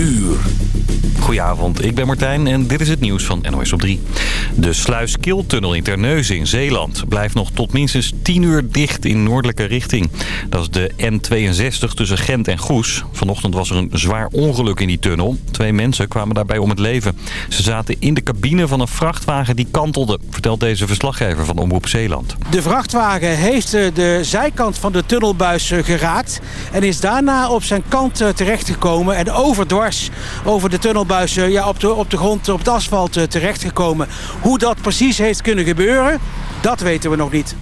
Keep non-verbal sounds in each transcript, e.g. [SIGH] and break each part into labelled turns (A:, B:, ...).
A: uur.
B: Goedenavond, ik ben Martijn en dit is het nieuws van NOS op 3. De Sluiskiltunnel in Terneuzen in Zeeland blijft nog tot minstens 10 uur dicht in noordelijke richting. Dat is de N62 tussen Gent en Goes. Vanochtend was er een zwaar ongeluk in die tunnel. Twee mensen kwamen daarbij om het leven. Ze zaten in de cabine van een vrachtwagen die kantelde, vertelt deze verslaggever van Omroep Zeeland.
C: De vrachtwagen heeft eh, de zijkant van de tunnelbuis eh, geraakt en is daarna op zijn kant eh, terechtgekomen en overdwars over de tunnelbuis ja, op, de, op de grond, op het asfalt terechtgekomen. Hoe dat precies heeft kunnen gebeuren, dat weten we nog niet.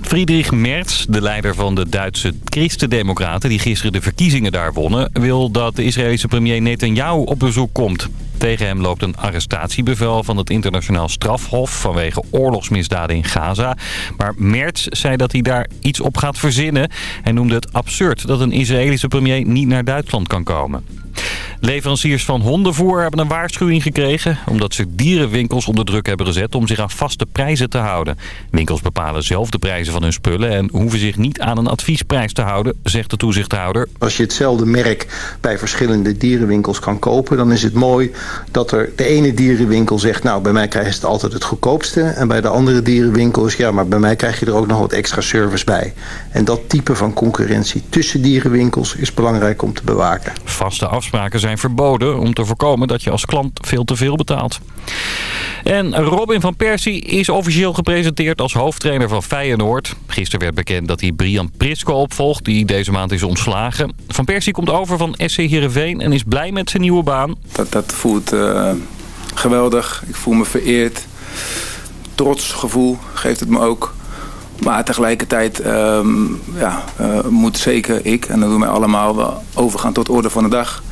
B: Friedrich Merz, de leider van de Duitse Christen-Democraten... die gisteren de verkiezingen daar wonnen... wil dat de Israëlische premier Netanyahu op bezoek komt. Tegen hem loopt een arrestatiebevel van het internationaal strafhof... vanwege oorlogsmisdaden in Gaza. Maar Merz zei dat hij daar iets op gaat verzinnen. Hij noemde het absurd dat een Israëlische premier niet naar Duitsland kan komen. Leveranciers van hondenvoer hebben een waarschuwing gekregen... omdat ze dierenwinkels onder druk hebben gezet om zich aan vaste prijzen te houden. Winkels bepalen zelf de prijzen van hun spullen... en hoeven zich niet aan een adviesprijs te houden, zegt de toezichthouder.
D: Als je hetzelfde merk bij verschillende dierenwinkels kan kopen... dan is het mooi dat er de ene dierenwinkel zegt... nou, bij mij krijg je het altijd het goedkoopste... en bij de andere dierenwinkel is... ja, maar bij mij krijg je er ook nog wat extra service bij. En dat type van concurrentie tussen dierenwinkels is belangrijk om te bewaken.
B: Vaste afspraken zijn verboden om te voorkomen dat je als klant veel te veel betaalt. En Robin van Persie is officieel gepresenteerd als hoofdtrainer van Feyenoord. Gisteren werd bekend dat hij Brian Prisko opvolgt, die deze maand is ontslagen. Van Persie komt over van SC Heerenveen en is blij met zijn nieuwe baan.
E: Dat, dat voelt uh, geweldig. Ik voel me vereerd. Trots gevoel geeft het me ook. Maar tegelijkertijd um, ja, uh, moet zeker ik, en dat doen wij allemaal, overgaan tot orde van de dag.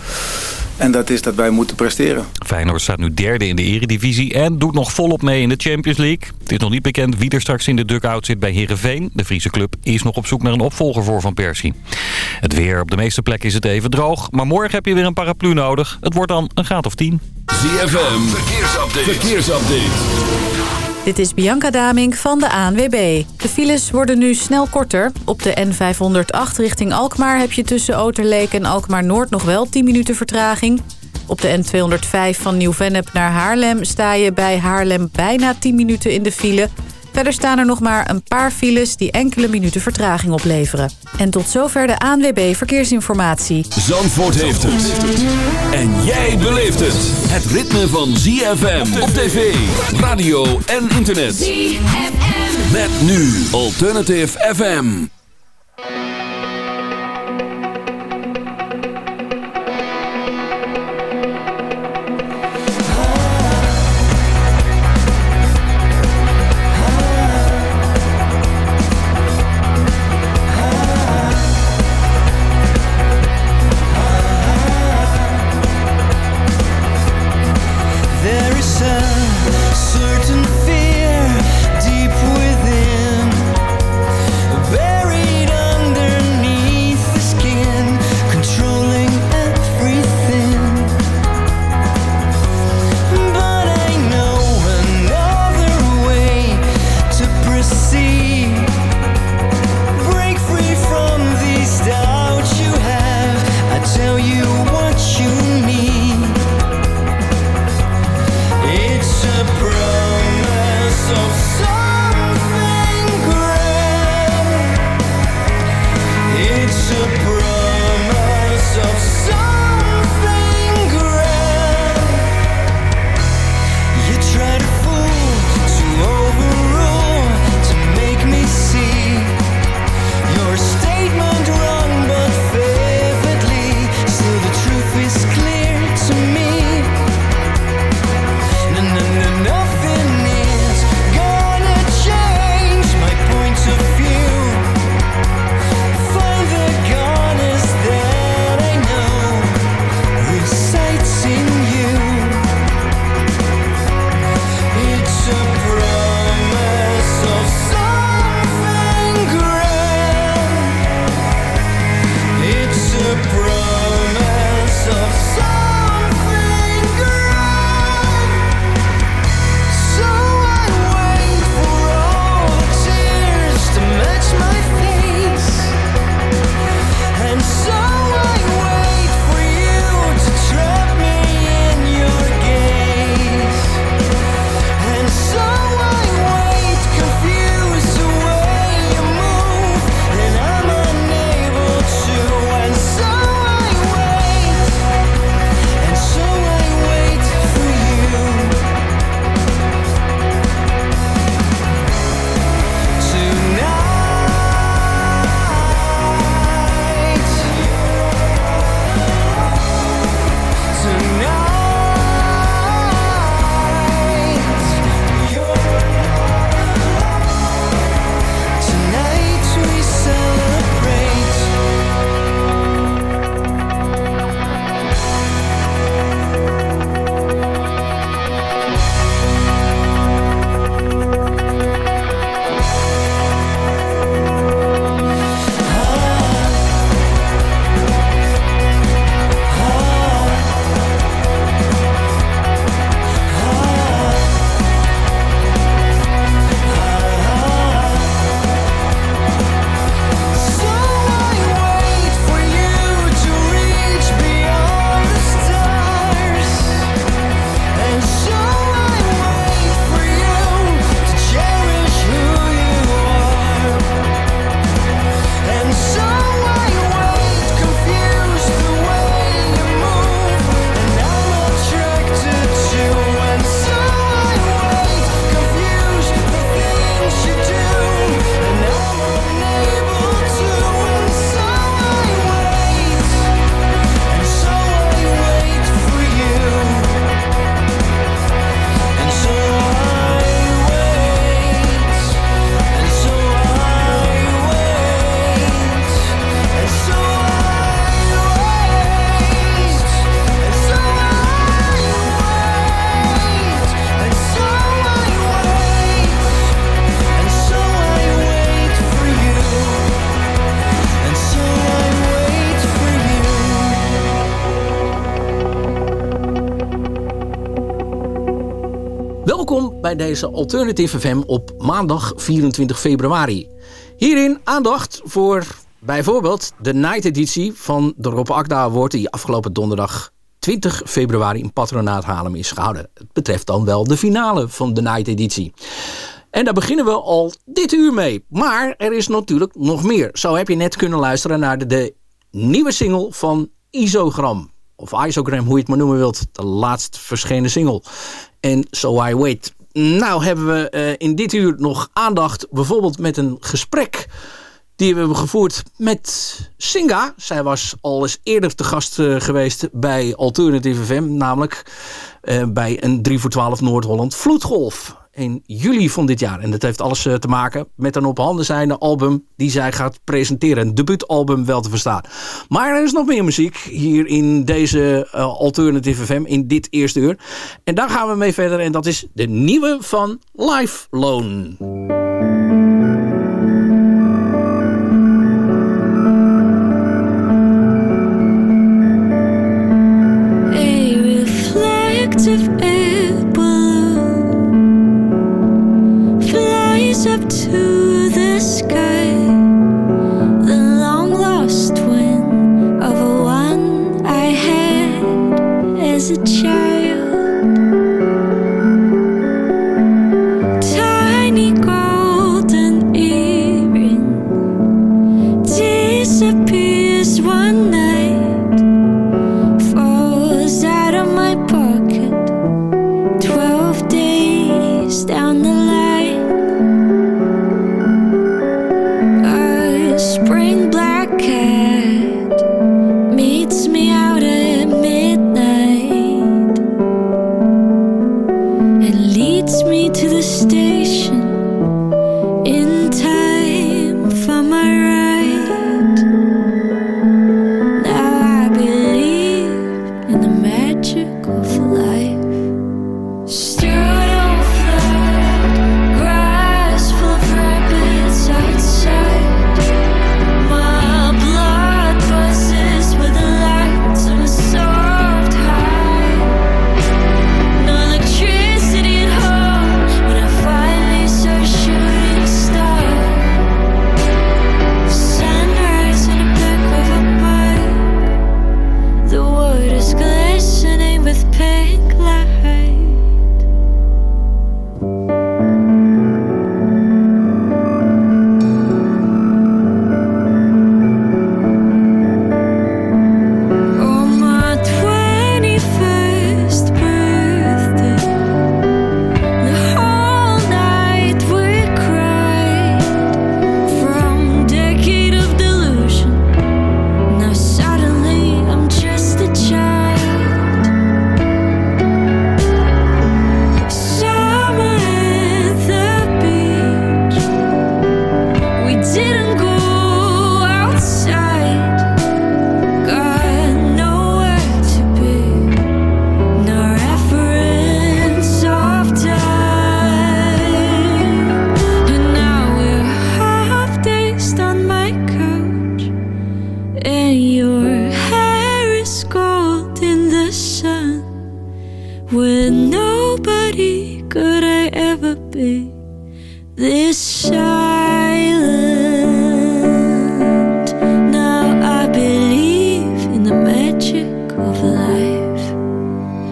E: En dat is dat wij moeten presteren.
B: Feyenoord staat nu derde in de eredivisie en doet nog volop mee in de Champions League. Het is nog niet bekend wie er straks in de dugout zit bij Heerenveen. De Friese club is nog op zoek naar een opvolger voor Van Persie. Het weer op de meeste plekken is het even droog. Maar morgen heb je weer een paraplu nodig. Het wordt dan een graad of 10.
A: ZFM, verkeersupdate. verkeersupdate.
F: Dit is Bianca Daming van de ANWB. De files worden nu snel korter. Op de N508 richting Alkmaar heb je tussen Oterleek en Alkmaar Noord nog wel 10 minuten vertraging. Op de N205 van Nieuw-Vennep naar Haarlem sta je bij Haarlem bijna 10 minuten in de file... Verder staan er nog maar een paar files die enkele minuten vertraging opleveren. En tot zover de ANWB Verkeersinformatie.
A: Zandvoort heeft het. En jij beleeft het. Het ritme van ZFM op tv, radio en internet. ZFM. Met nu Alternative FM.
G: Deze Alternative FM op maandag 24 februari. Hierin aandacht voor bijvoorbeeld de night editie van de Rob Akda Award... die afgelopen donderdag 20 februari in Patronaat Haarlem is gehouden. Het betreft dan wel de finale van de night editie. En daar beginnen we al dit uur mee. Maar er is natuurlijk nog meer. Zo heb je net kunnen luisteren naar de, de nieuwe single van Isogram. Of Isogram, hoe je het maar noemen wilt. De laatst verschenen single. En So I Wait. Nou hebben we uh, in dit uur nog aandacht bijvoorbeeld met een gesprek die we hebben gevoerd met Singa. Zij was al eens eerder te gast uh, geweest bij Alternative FM. Namelijk uh, bij een 3 voor 12 Noord-Holland Vloedgolf in juli van dit jaar. En dat heeft alles te maken met een op handen zijnde album die zij gaat presenteren. Een debuutalbum wel te verstaan. Maar er is nog meer muziek hier in deze uh, Alternative FM in dit eerste uur. En daar gaan we mee verder en dat is de nieuwe van Life Loan.
H: A child.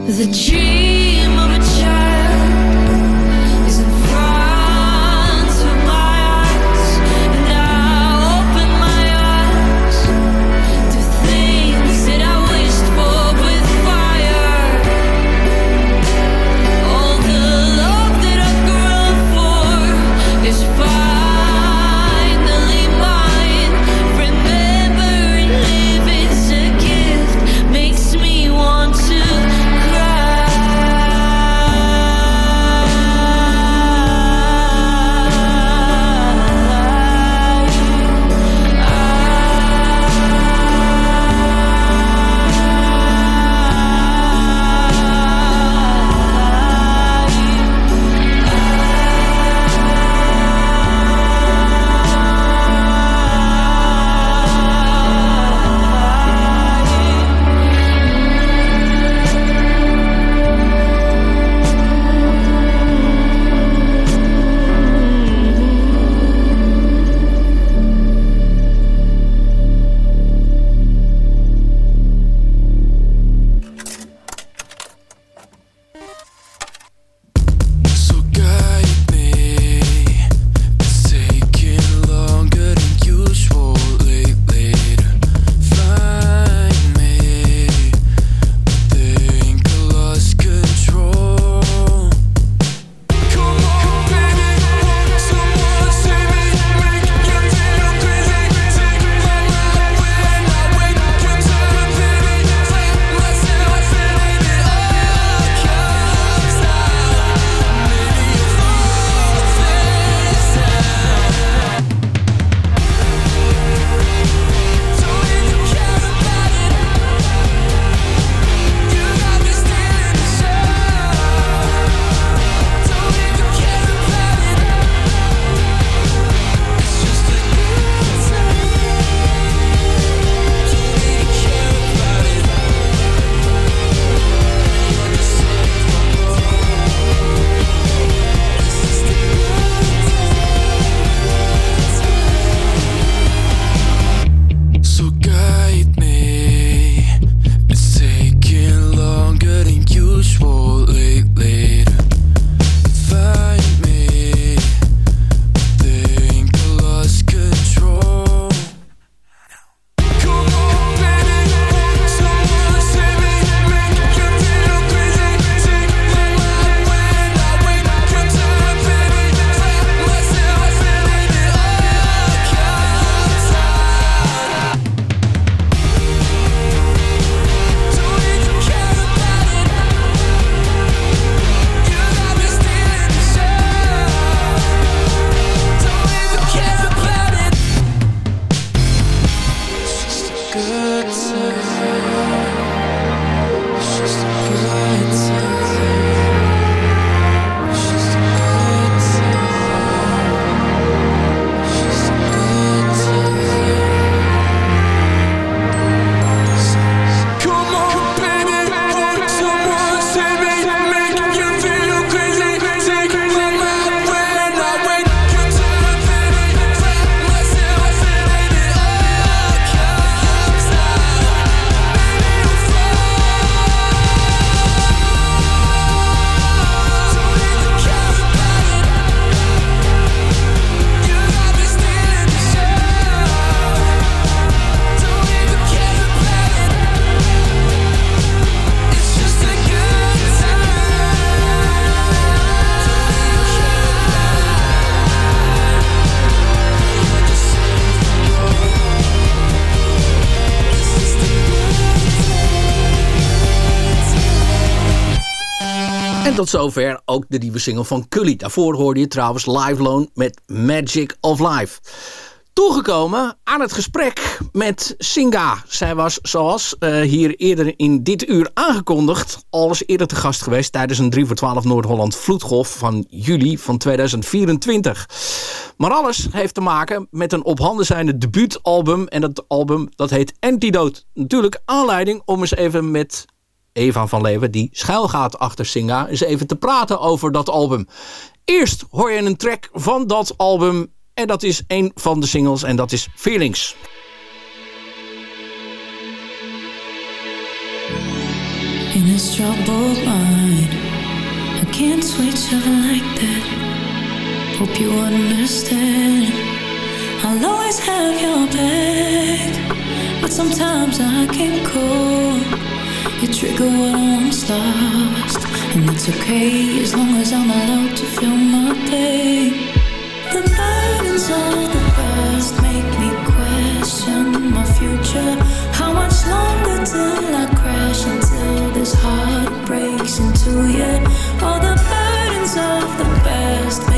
H: The dream
G: tot zover ook de nieuwe single van Cully. Daarvoor hoorde je trouwens Live Loan met Magic of Life. Toegekomen aan het gesprek met Singa. Zij was, zoals uh, hier eerder in dit uur aangekondigd... al eens eerder te gast geweest tijdens een 3 voor 12 Noord-Holland vloedgolf... van juli van 2024. Maar alles heeft te maken met een op handen zijnde debuutalbum. En dat album dat heet Antidote. Natuurlijk aanleiding om eens even met Eva van Leeuwen... die schuilgaat achter Singa, eens even te praten over dat album. Eerst hoor je een track van dat album... En dat is een van de singles en dat is Feelings.
I: In this troubled mind, I can't switch over like that. Hope you understand. I'll always have your back, but sometimes I can't call. You trigger what I once lost, and that's okay as long as I'm allowed to feel my pain. The burdens of the past make me question my future. How much longer till I crash until this heart breaks into you? All the burdens of the past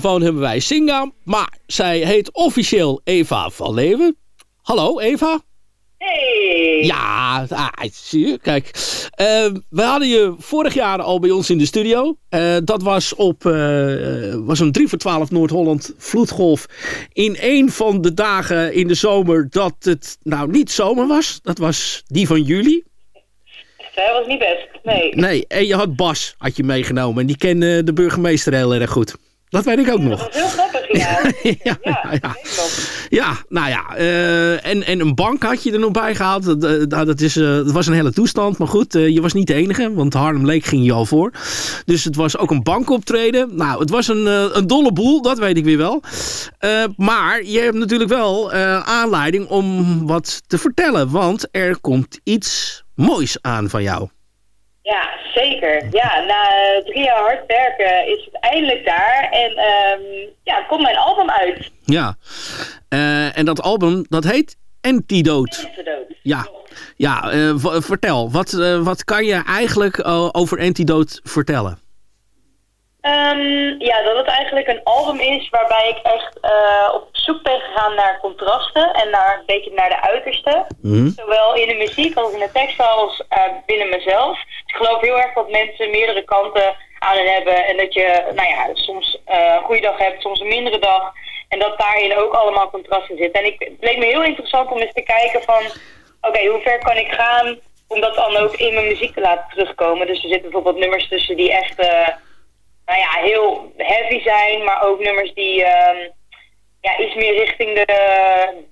G: telefoon hebben wij Singa, maar zij heet officieel Eva van Leeuwen. Hallo Eva.
J: Hey.
G: Ja, ah, zie je, kijk. Uh, we hadden je vorig jaar al bij ons in de studio. Uh, dat was op uh, was een 3 voor 12 Noord-Holland vloedgolf. In een van de dagen in de zomer dat het nou niet zomer was. Dat was die van juli.
J: Hij was niet best, nee.
G: Nee, en je had Bas had je meegenomen. En die kende de burgemeester heel erg goed. Dat weet ik ook nog.
J: Dat heel grappig, [LAUGHS] ja. ja, ja,
G: ja, ja. nou ja. Uh, en, en een bank had je er nog bij gehaald. Dat, uh, dat, is, uh, dat was een hele toestand. Maar goed, je was niet de enige. Want Harlem Lake ging je al voor. Dus het was ook een bankoptreden. Nou, het was een, een dolle boel. Dat weet ik weer wel. maar je hebt natuurlijk wel aanleiding om wat te vertellen. Want er komt iets moois aan van jou.
J: Ja, zeker. Ja, na drie jaar hard werken is het eindelijk daar. En um, ja, komt mijn album uit.
G: Ja, uh, en dat album, dat heet Antidote.
J: Antidote.
G: Ja, ja eh, vertel. Wat, eh, wat kan je eigenlijk eh, over Antidote vertellen?
J: Ehm, ja, dat het eigenlijk een album is waarbij ik echt eh, op zoek ben gegaan naar contrasten en naar een beetje naar de uiterste.
G: Mhm.
J: Zowel in de muziek als in de tekst als eh, binnen mezelf. Ik geloof heel erg dat mensen meerdere kanten aan hen hebben en dat je nou ja, soms eh, een goede dag hebt, soms een mindere dag. En dat daarin ook allemaal contrasten zitten. En ik, het leek me heel interessant om eens te kijken van, oké, hoe ver kan ik gaan om dat dan ook in mijn muziek te laten terugkomen. Dus er zitten bijvoorbeeld nummers tussen die echt... eh, nou ja, heel heavy zijn, maar ook nummers die ehm, ja, iets meer richting de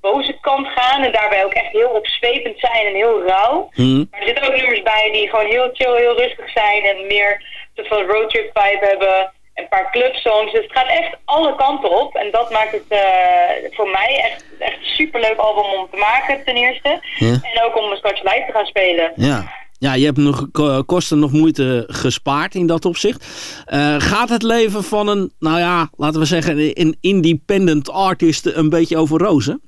J: boze kant gaan. En daarbij ook echt heel opzwepend zijn en heel rauw.
G: Mhm.
J: Maar er zitten ook nummers bij die gewoon heel chill, heel rustig zijn en meer een soort van roadtrip vibe hebben. Een paar clubsongs. Dus het gaat echt alle kanten op. En dat maakt het eh, voor mij echt, echt een superleuk album om te maken, ten eerste. En ook om straks live te gaan spelen.
G: Ja. Ja, je hebt nog ko- kosten nog moeite gespaard in dat opzicht. Eh, gaat het leven van een, nou ja, laten we zeggen, een independent artist een beetje over rozen?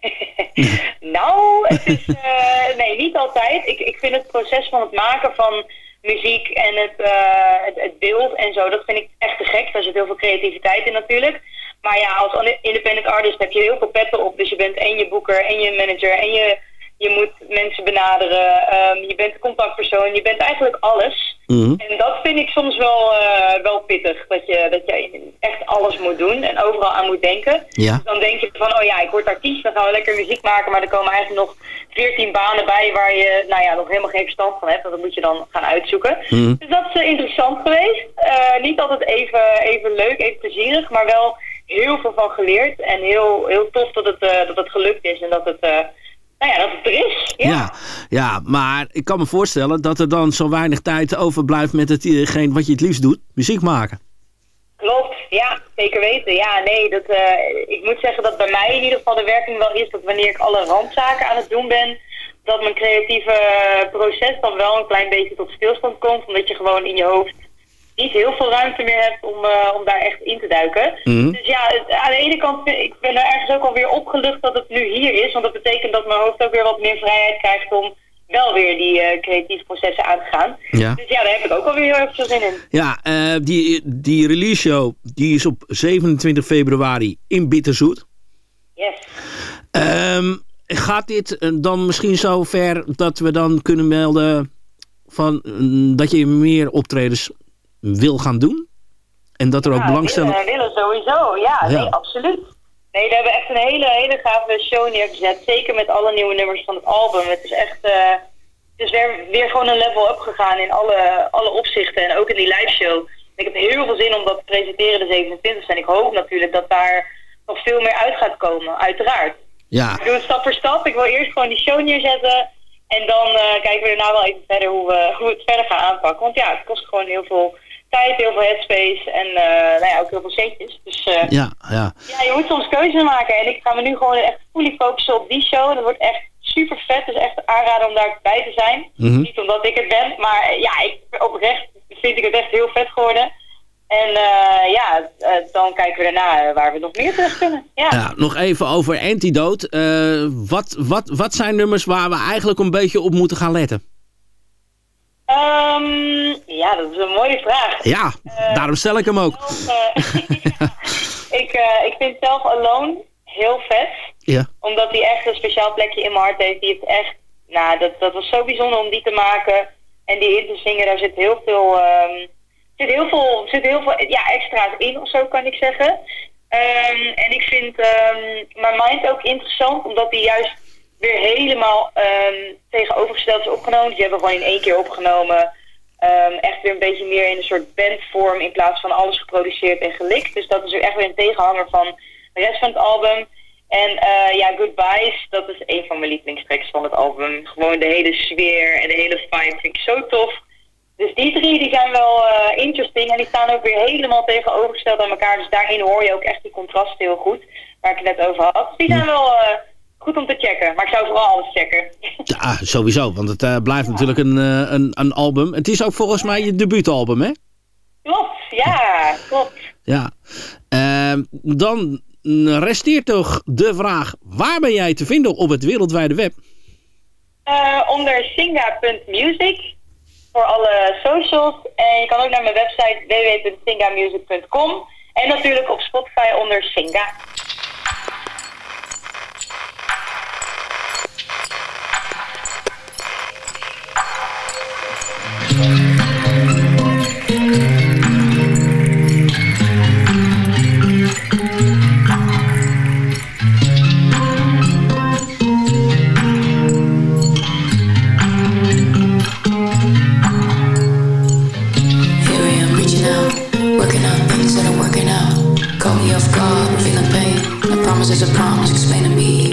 G: [LAUGHS]
J: nou, het is, eh, nee, niet altijd. Ik, ik vind het proces van het maken van muziek en het, eh, het, het beeld en zo, dat vind ik echt te gek. Daar zit heel veel creativiteit in natuurlijk. Maar ja, als independent artist heb je heel veel petten op. Dus je bent en je boeker en je manager en je, je moet mensen benaderen. ehm, je bent contactpersoon, je bent eigenlijk alles.
G: Mhm.
J: En dat vind ik soms wel, eh, wel pittig. Dat je, dat je echt alles moet doen en overal aan moet denken.
G: Ja.
J: Dus dan denk je van, oh ja, ik word artiest, dan gaan we lekker muziek maken. Maar er komen eigenlijk nog 14 banen bij waar je nou ja, nog helemaal geen verstand van hebt. Dat moet je dan gaan uitzoeken.
G: Mhm.
J: Dus dat is eh, interessant geweest. Eh, niet altijd even, even leuk, even plezierig, maar wel heel veel van geleerd. En heel, heel tof dat het, dat het gelukt is en dat het, eh, nou ja, dat het er is. Ja.
G: Ja. ja, maar ik kan me voorstellen dat er dan zo weinig tijd overblijft met hetgeen wat je het liefst doet, muziek maken.
J: Klopt, ja, zeker weten. Ja, nee, dat, eh, ik moet zeggen dat bij mij in ieder geval de werking wel is dat wanneer ik alle randzaken aan het doen ben, dat mijn creatieve proces dan wel een klein beetje tot stilstand komt, omdat je gewoon in je hoofd niet heel veel ruimte meer hebt om, eh, om daar echt in te duiken.
G: Mhm.
J: Dus ja, aan de ene kant, ik ben er ergens ook alweer opgelucht dat het nu hier is, want dat betekent dat mijn hoofd ook weer wat meer vrijheid krijgt om wel weer die eh, creatieve processen aan te gaan.
G: Ja.
J: Dus ja, daar heb ik ook alweer heel erg veel zin in.
G: Ja, eh, die, die release show die is op 27 februari in Bitterzoet.
J: Yes.
G: Ehm, gaat dit dan misschien zo ver dat we dan kunnen melden van, mm, dat je meer optredens wil gaan doen? En dat er ook
J: Ja,
G: belangstelling...
J: Willen, willen sowieso, ja,
G: Ja.
J: Nee, absoluut. Nee, we hebben echt een hele, hele gave show neergezet. Zeker met alle nieuwe nummers van het album. Het is echt, eh, het is weer, weer gewoon een level up gegaan in alle, alle opzichten. En ook in die live show. Ik heb heel veel zin om dat te presenteren de 27 En ik hoop natuurlijk dat daar nog veel meer uit gaat komen, uiteraard.
G: Ja,
J: Ik doe het stap voor stap. Ik wil eerst gewoon die show neerzetten. En dan eh, kijken we daarna wel even verder hoe we, hoe we het verder gaan aanpakken. Want ja, het kost gewoon heel veel tijd, heel veel headspace en eh, nou ja, ook heel veel centjes. Dus eh, ja.
G: ja, ja.
J: je moet soms keuzes maken. En ik ga me nu gewoon echt fully focussen op die show. Dat wordt echt super vet. Dus echt aanraden om daarbij te zijn.
G: Mhm.
J: Niet omdat ik het ben, maar eh, ja, ik, oprecht vind ik het echt heel vet geworden. En ja, dan kijken we daarna waar we nog meer terug kunnen. Ja.
G: Ja, nog even over Antidote. Wat, wat, wat zijn nummers waar we eigenlijk een beetje op moeten gaan letten?
J: Ehm, ja, dat is een mooie vraag.
G: Ja, daarom stel ik hem ook.
J: Zelf, eh, [LAUGHS] ik, eh, ik vind zelf Alone heel vet.
G: Ja.
J: Omdat hij echt een speciaal plekje in mijn hart heeft. Die heeft echt, nou, dat, dat was zo bijzonder om die te maken. En die in te zingen, daar zit heel veel, ehm, zit heel veel, zit heel veel ja, extra's in of zo kan ik zeggen. Ehm, en ik vind ehm My Mind ook interessant, omdat die juist weer helemaal tegenovergesteld is opgenomen. Die hebben we gewoon in één keer opgenomen. Ehm, echt weer een beetje meer in een soort bandvorm in plaats van alles geproduceerd en gelikt. Dus dat is weer echt weer een tegenhanger van de rest van het album. En eh, ja, Goodbyes, dat is een van mijn lievelingstracks van het album. Gewoon de hele sfeer en de hele vibe vind ik zo tof. Dus die drie die zijn wel eh, interesting en die staan ook weer helemaal tegenovergesteld aan elkaar. Dus daarin hoor je ook echt die contrasten heel goed, waar ik het net over had. Dus die zijn wel eh, goed om te checken, maar ik zou vooral alles checken.
G: Ja, sowieso. Want het eh, blijft natuurlijk een, eh, een, een album. Het is ook volgens mij je debuutalbum, hè?
J: klopt, ja, klopt.
G: Ja. Ehm, dan resteert toch de vraag, waar ben jij te vinden op het wereldwijde web?
J: Uh, onder singa.music voor alle socials. En je kan ook naar mijn website www.singamusic.com. En natuurlijk op Spotify onder Singa.
I: Promise is promise. Explain to me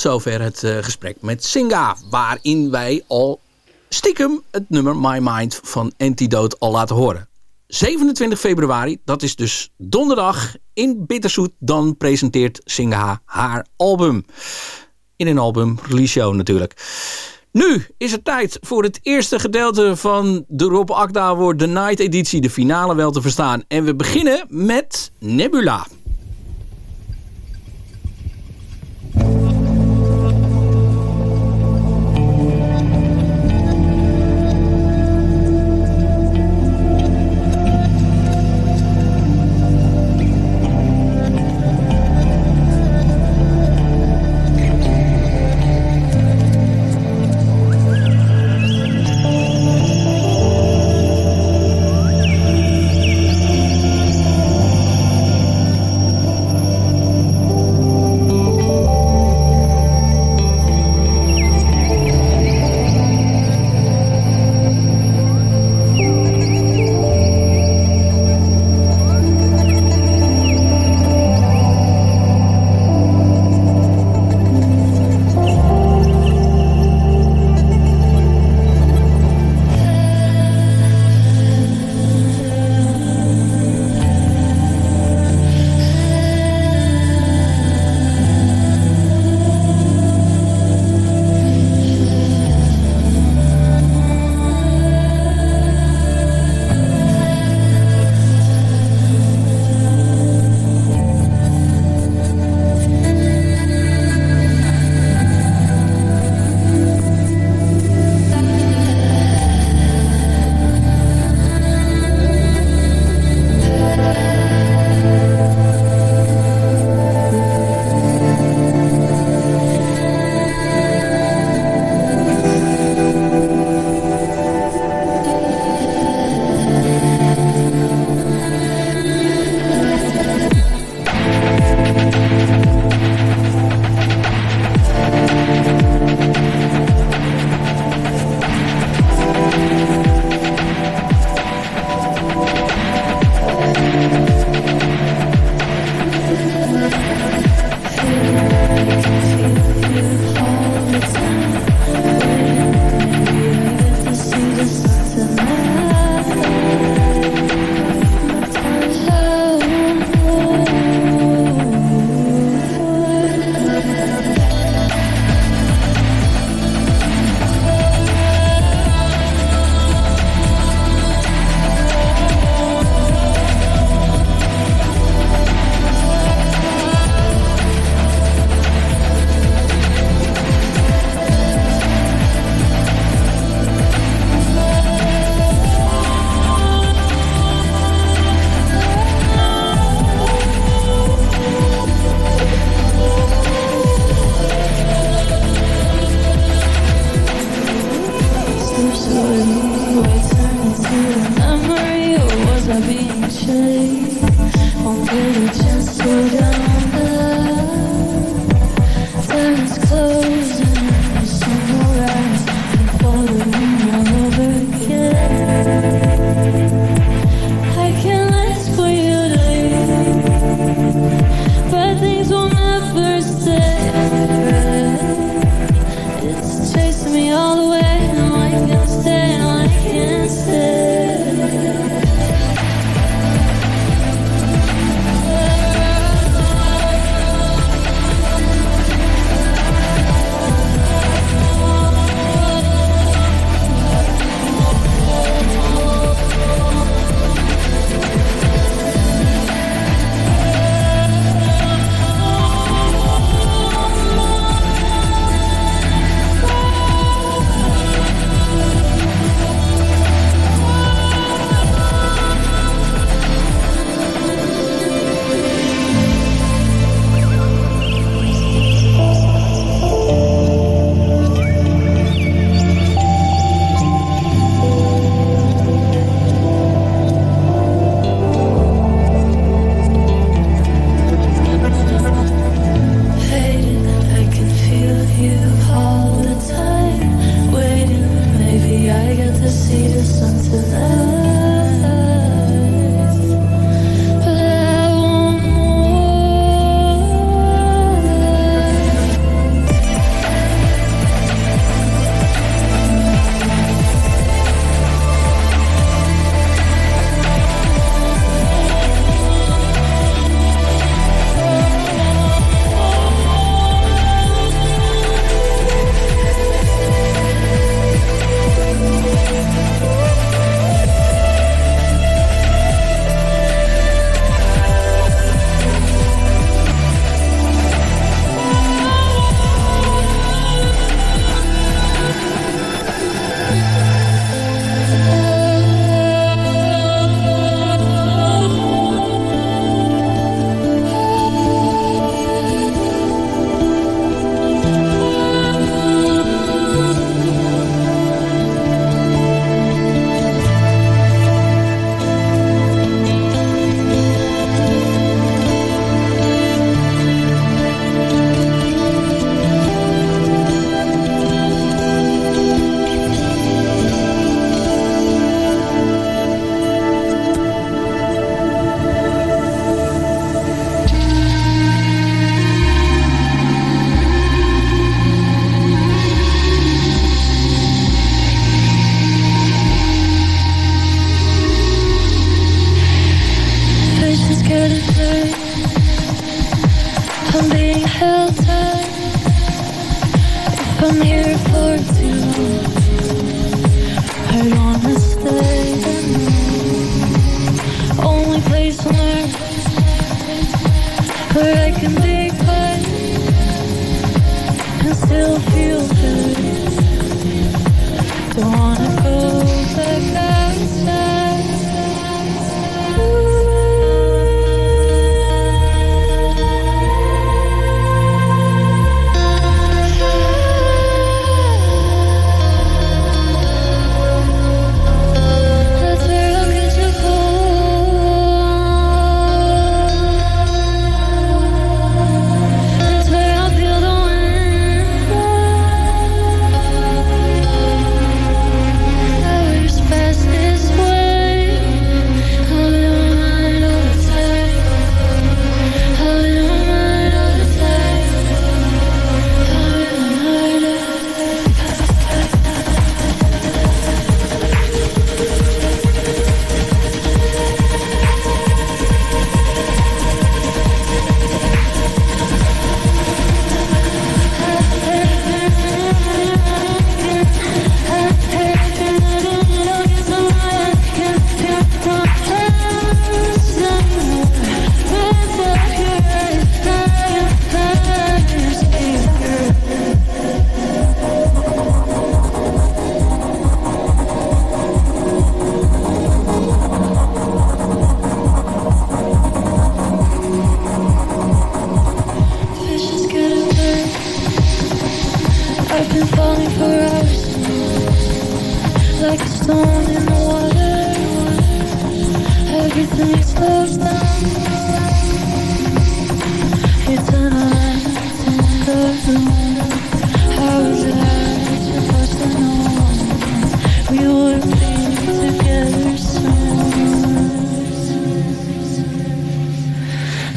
G: zover het uh, gesprek met Singa. Waarin wij al stiekem het nummer My Mind van Antidote al laten horen. 27 februari, dat is dus donderdag in Bitterzoet. Dan presenteert Singa haar album. In een album release show natuurlijk. Nu is het tijd voor het eerste gedeelte van de Rob Akda Award, de Night editie, de finale wel te verstaan. En we beginnen met Nebula.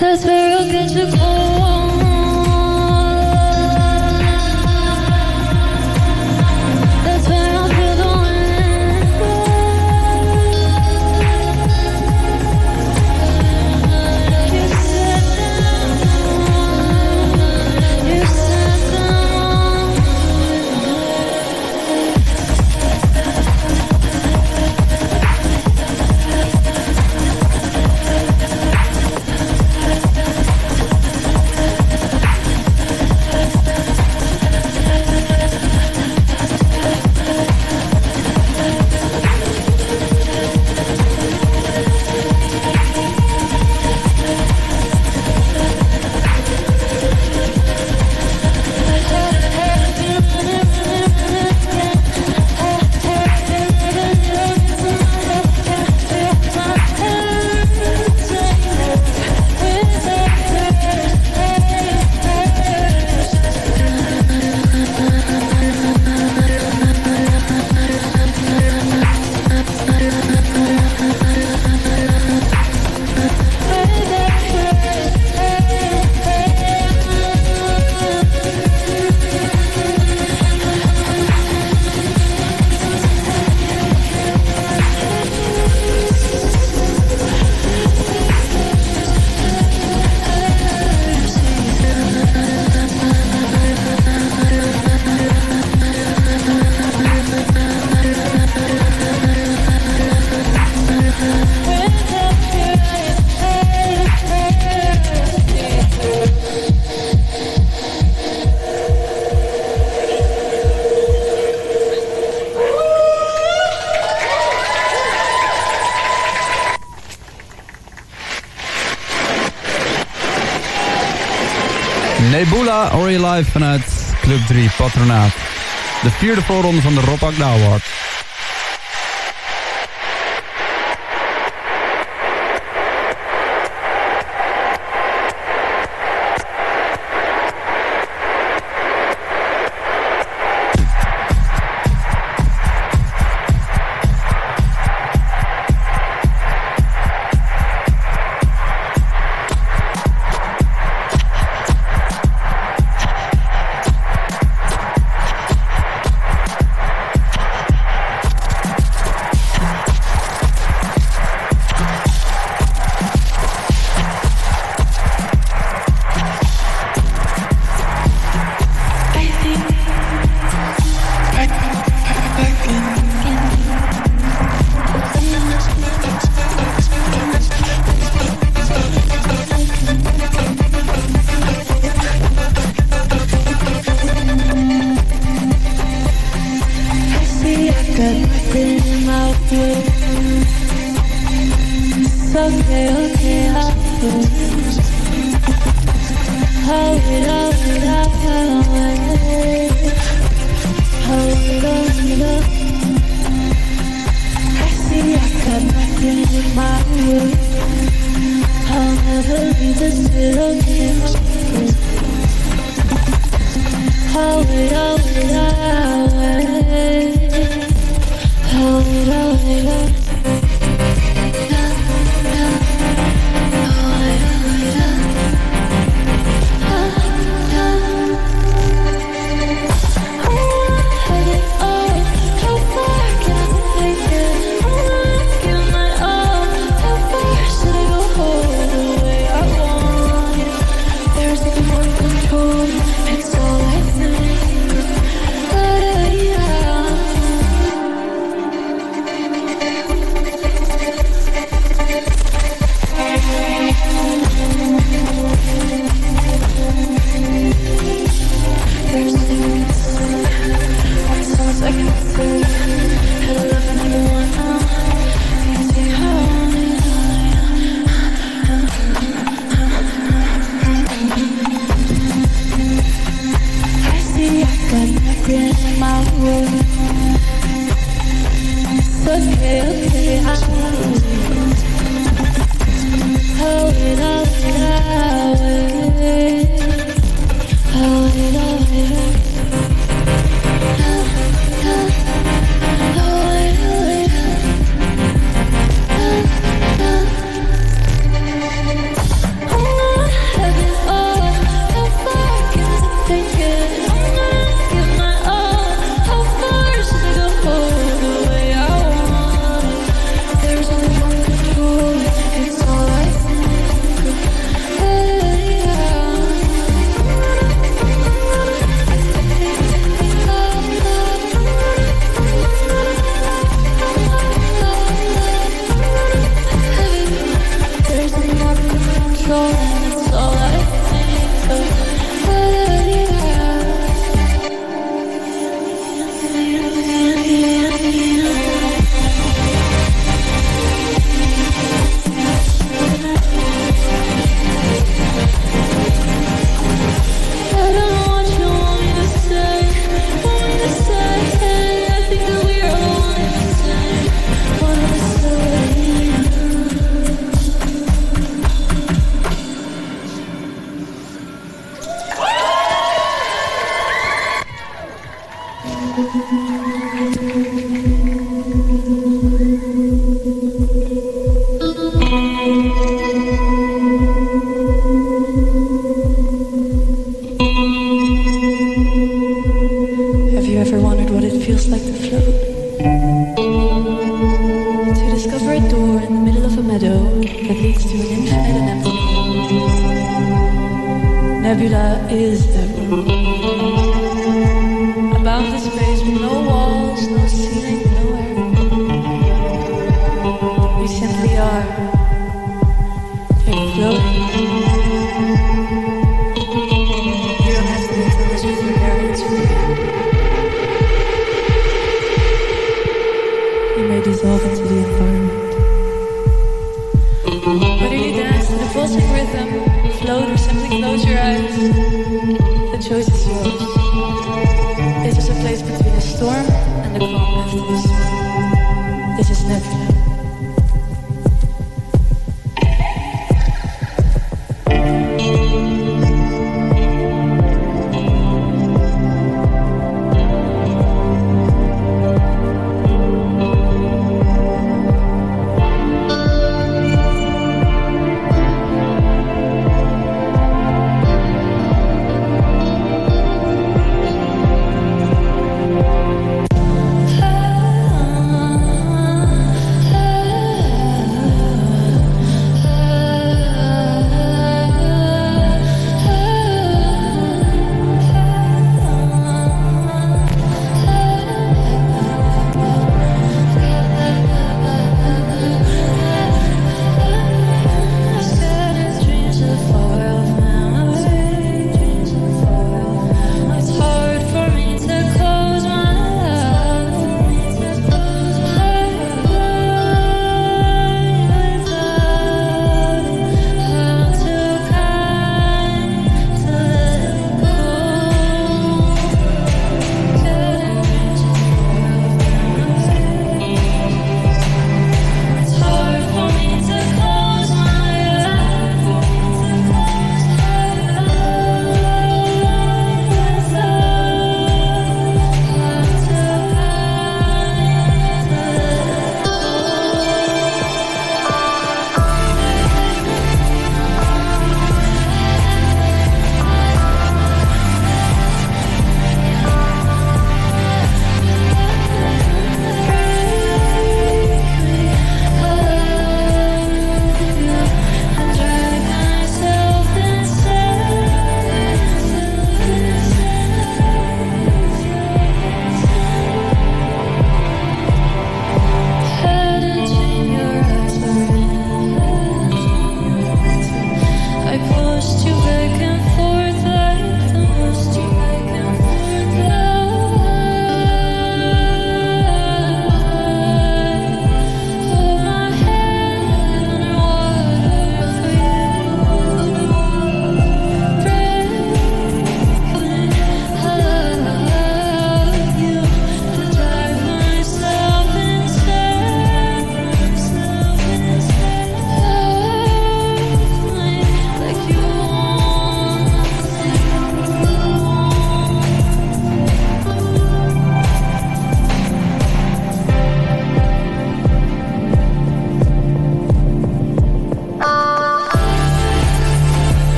I: That's where I'll get you close.
H: Nebula, Ori Live vanuit Club 3, Patronaat. De vierde voorronde van de Rob Agda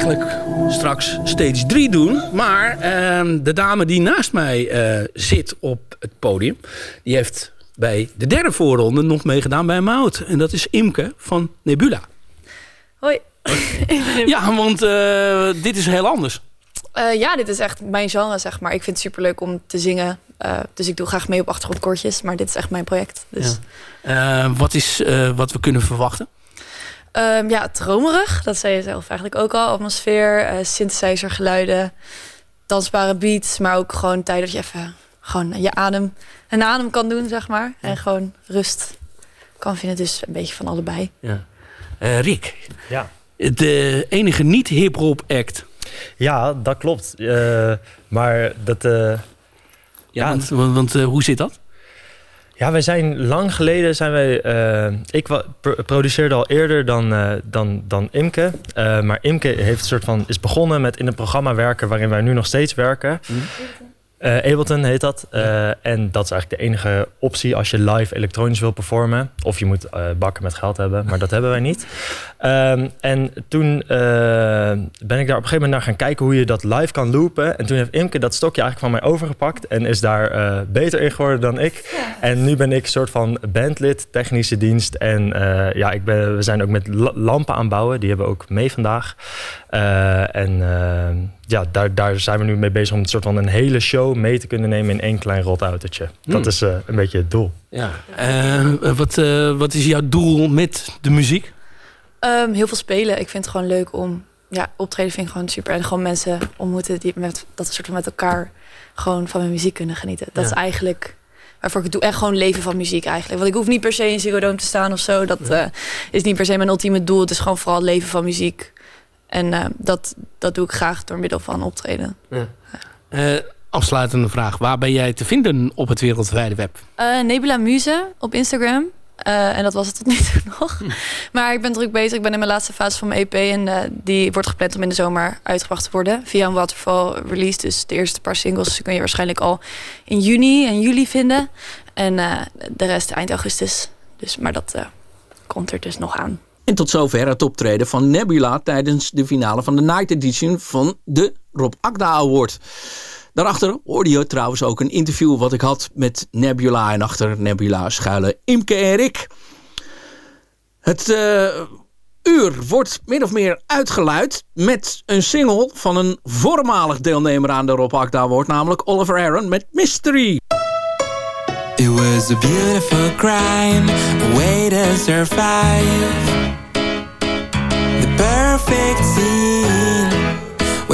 G: eigenlijk straks stage 3 doen. Maar ehm, de dame die naast mij eh, zit op het podium... die heeft bij de derde voorronde nog meegedaan bij Mout. En dat is Imke van Nebula.
K: Hoi. [LAUGHS]
G: Ja, want eh, dit is heel anders.
K: Eh, ja, dit is echt mijn genre, zeg maar. Ik vind het superleuk om te zingen dus ik doe graag mee op achtergrondkoortjes, maar dit is echt mijn project. Dus.
G: Ja. Wat is wat we kunnen verwachten?
K: Ehm, ja, dromerig. Dat zei je zelf eigenlijk ook al. Atmosfeer, eh synthesizer geluiden, dansbare beats. Maar ook gewoon tijd dat je even gewoon je adem, een adem kan doen, zeg maar. En gewoon rust kan vinden. Dus een beetje van allebei.
G: Ja. Eh, Rick,
L: Ja.
G: de enige niet-hip-hop act.
L: Ja, dat klopt. Eh, maar dat... eh,
G: Ja, want, want, want, hoe zit dat?
L: Ja, wij zijn lang geleden zijn wij. eh, ik produceerde al eerder dan, eh, dan, dan Imke. Eh, maar Imke heeft een soort van is begonnen met in een programma werken waarin wij nu nog steeds werken. Eh, Ableton heet dat. Eh, en dat is eigenlijk de enige optie als je live elektronisch wil performen. Of je moet eh, bakken met geld hebben, maar dat hebben wij niet. Ehm, en toen ben ik daar op een gegeven moment naar gaan kijken hoe je dat live kan loopen. En toen heeft Imke dat stokje eigenlijk van mij overgepakt. En is daar beter in geworden dan ik. En nu ben ik een soort van bandlid, technische dienst. En ja, ik ben, we zijn ook met la- lampen aanbouwen. Die hebben we ook mee vandaag. En eh, ja, daar, daar zijn we nu mee bezig om een soort van een hele show mee te kunnen nemen in één klein rot autootje. Dat
G: Hmm.
L: is eh, een beetje het doel.
G: Ja. Eh, wat, eh, wat is jouw doel met de muziek?
K: Ehm, heel veel spelen. Ik vind het gewoon leuk om... Ja, optreden vind ik gewoon super. En gewoon mensen ontmoeten die met, dat soort van met elkaar gewoon van mijn muziek kunnen genieten. Dat
G: Ja.
K: is eigenlijk waarvoor ik het doe. En gewoon leven van muziek eigenlijk. Want ik hoef niet per se in Ziggo Dome te staan of zo. Dat eh, is niet per se mijn ultieme doel. Het is gewoon vooral leven van muziek. En eh, dat, dat doe ik graag door middel van optreden.
G: Eh, afsluitende vraag. Waar ben jij te vinden op het wereldwijde web?
K: Eh, Nebula Muze op Instagram. En dat was het tot nu toe [LAUGHS] nog. Maar ik ben druk bezig. Ik ben in mijn laatste fase van mijn EP. En die wordt gepland om in de zomer uitgebracht te worden. Via een waterfall release. Dus de eerste paar singles kun je waarschijnlijk al in juni en juli vinden. En de rest eind augustus. Dus, maar dat komt er dus nog aan.
G: En tot zover het optreden van Nebula tijdens de finale van de Night Edition van de Rob Akda Award. Daarachter hoorde je trouwens ook een interview wat ik had met Nebula en achter Nebula schuilen Imke en Rick. Het eh, uur wordt min of meer uitgeluid met een single van een voormalig deelnemer aan de Rob Akda Award, namelijk Oliver Aaron met Mystery.
M: It was a beautiful crime, a way to survive.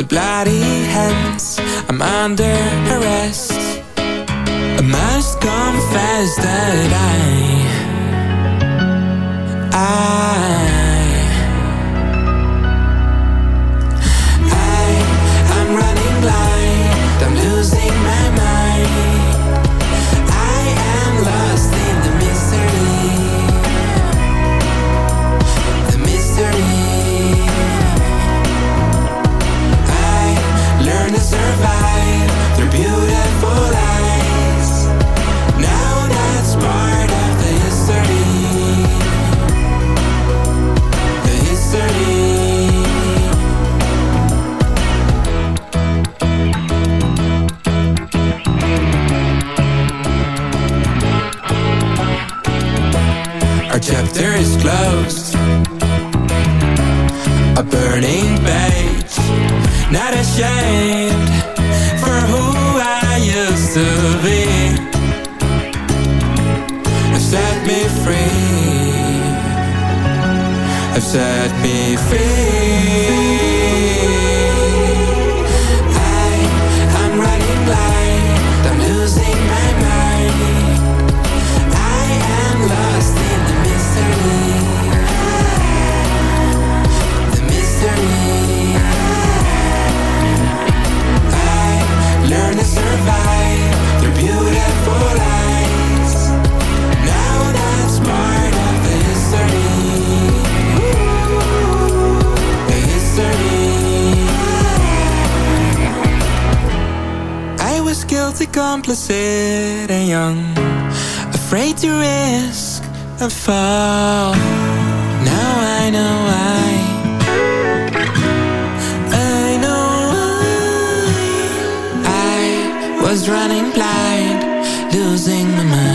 M: With bloody hands. I'm under arrest. I must confess that I, I, chapter is closed. A burning page. Not ashamed for who I used to be. Have set me free. Have set me free. Guilty, complicit, and eh, young afraid to risk a fall. Now I know why. I know why. I was running blind, losing my mind.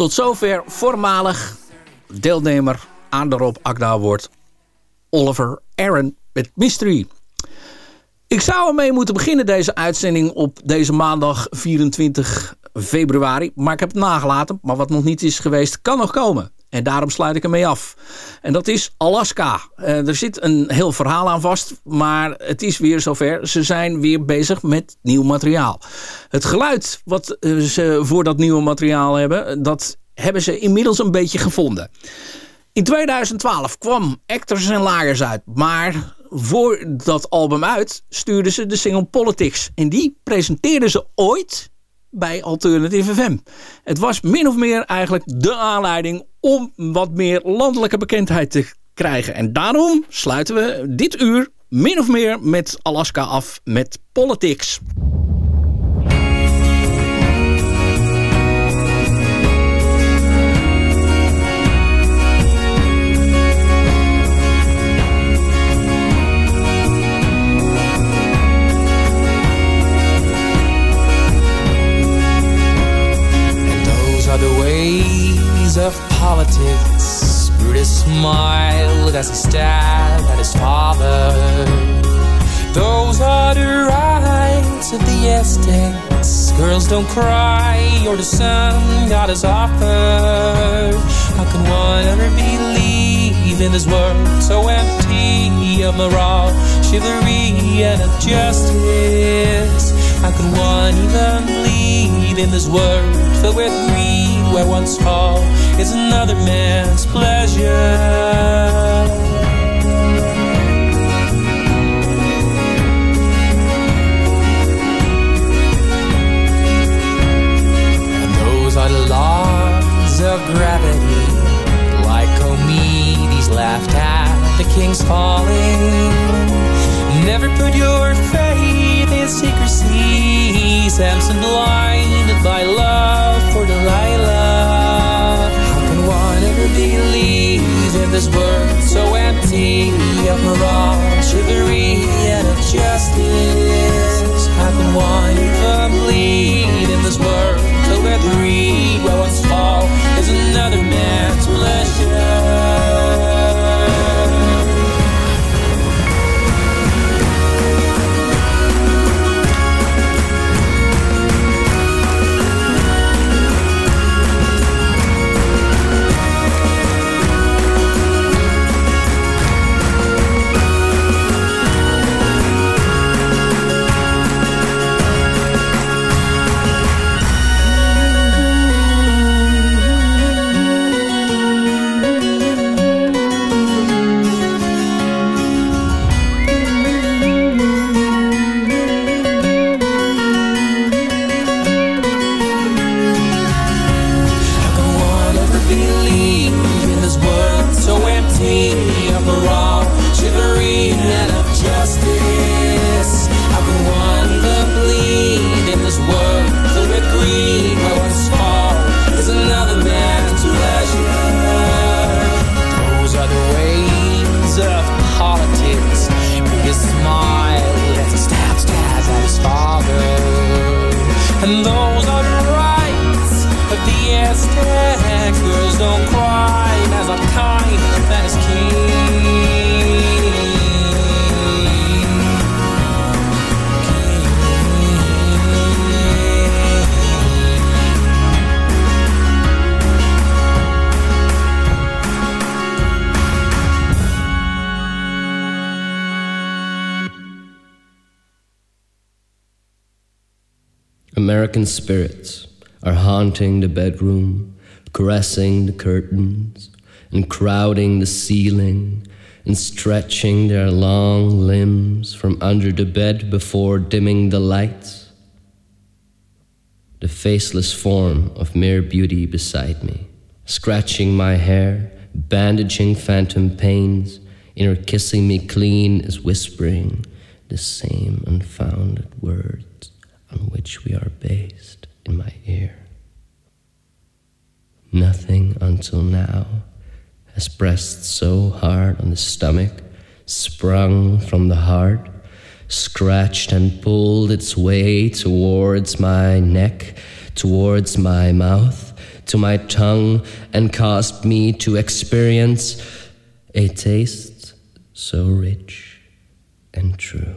G: Tot zover voormalig deelnemer aan de Rob Akda wordt Oliver Aaron met Mystery. Ik zou ermee moeten beginnen deze uitzending op deze maandag 24 februari. Maar ik heb het nagelaten. Maar wat nog niet is geweest, kan nog komen. En daarom sluit ik ermee af. En dat is Alaska. Eh, er zit een heel verhaal aan vast. Maar het is weer zover. Ze zijn weer bezig met nieuw materiaal. Het geluid wat eh, ze voor dat nieuwe materiaal hebben... dat hebben ze inmiddels een beetje gevonden. In 2012 kwam Actors en Lagers uit. Maar voor dat album uit stuurden ze de single Politics. En die presenteerden ze ooit bij Alternative FM. Het was min of meer eigenlijk de aanleiding om wat meer landelijke bekendheid te krijgen. En daarom sluiten we dit uur min of meer met Alaska af met Politics.
N: Of politics. Brutus smiled as he stabbed at his father. Those are the rights of the Aztecs. Girls don't cry, or the sun God has offered. How can one ever believe in this world so empty of morale, chivalry, and of justice? How can one even bleed in this world filled with greed, where one's fall is another man's pleasure? And those are the laws of gravity, like Comedes laughed at the king's falling. Never put your faith in secrecy. Samson blinded by love for Delilah. How can one ever believe in this world so empty of morale, chivalry, and of justice? How can one even bleed in this world filled with greed, where one's fall is another man's
O: American spirits are haunting the bedroom, caressing the curtains, and crowding the ceiling, and stretching their long limbs from under the bed before dimming the lights. The faceless form of mere beauty beside me, scratching my hair, bandaging phantom pains, in her kissing me clean is whispering the same unfounded words on which we are based in my ear. Nothing until now has pressed so hard on the stomach, sprung from the heart, scratched and pulled its way towards my neck, towards my mouth, to my tongue, and caused me to experience a taste so rich and true.